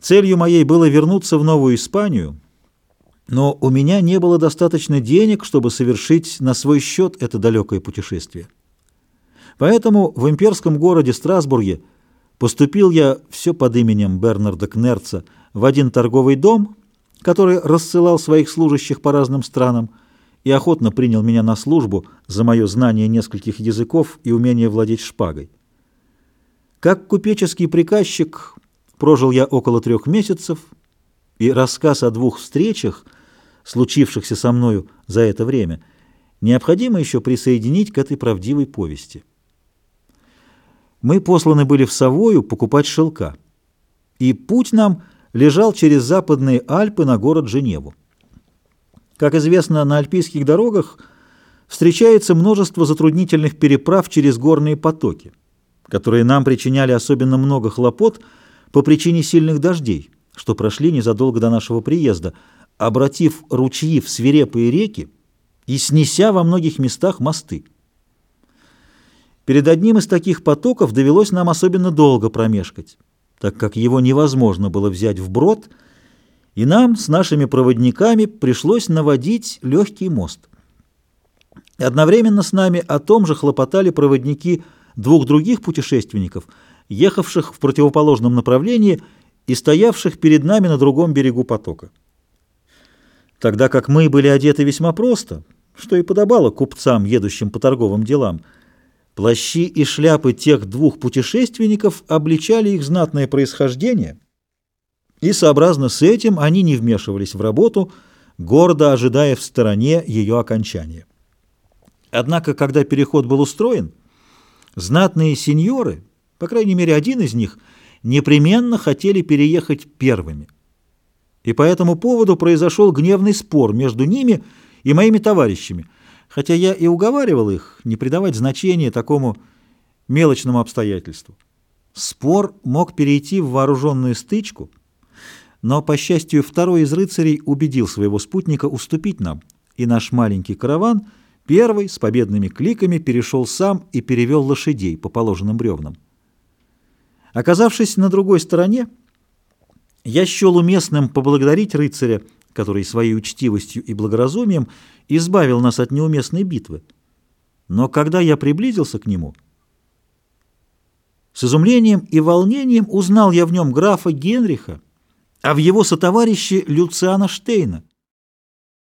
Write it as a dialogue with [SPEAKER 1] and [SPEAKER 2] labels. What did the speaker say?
[SPEAKER 1] Целью моей было вернуться в Новую Испанию, но у меня не было достаточно денег, чтобы совершить на свой счет это далекое путешествие. Поэтому в имперском городе Страсбурге поступил я все под именем Бернарда Кнерца в один торговый дом, который рассылал своих служащих по разным странам и охотно принял меня на службу за мое знание нескольких языков и умение владеть шпагой. Как купеческий приказчик Прожил я около трех месяцев, и рассказ о двух встречах, случившихся со мною за это время, необходимо еще присоединить к этой правдивой повести. Мы посланы были в Савою покупать шелка, и путь нам лежал через западные Альпы на город Женеву. Как известно, на альпийских дорогах встречается множество затруднительных переправ через горные потоки, которые нам причиняли особенно много хлопот – по причине сильных дождей, что прошли незадолго до нашего приезда, обратив ручьи в свирепые реки и снеся во многих местах мосты. Перед одним из таких потоков довелось нам особенно долго промешкать, так как его невозможно было взять вброд, и нам с нашими проводниками пришлось наводить легкий мост. Одновременно с нами о том же хлопотали проводники двух других путешественников – ехавших в противоположном направлении и стоявших перед нами на другом берегу потока. Тогда как мы были одеты весьма просто, что и подобало купцам, едущим по торговым делам, плащи и шляпы тех двух путешественников обличали их знатное происхождение, и сообразно с этим они не вмешивались в работу, гордо ожидая в стороне ее окончания. Однако, когда переход был устроен, знатные сеньоры — по крайней мере, один из них непременно хотели переехать первыми. И по этому поводу произошел гневный спор между ними и моими товарищами, хотя я и уговаривал их не придавать значения такому мелочному обстоятельству. Спор мог перейти в вооруженную стычку, но, по счастью, второй из рыцарей убедил своего спутника уступить нам, и наш маленький караван первый с победными кликами перешел сам и перевел лошадей по положенным бревнам. Оказавшись на другой стороне, я счел уместным поблагодарить рыцаря, который своей учтивостью и благоразумием избавил нас от неуместной битвы. Но когда я приблизился к нему, с изумлением и волнением узнал я в нем графа Генриха, а в его сотоварище Люциана Штейна.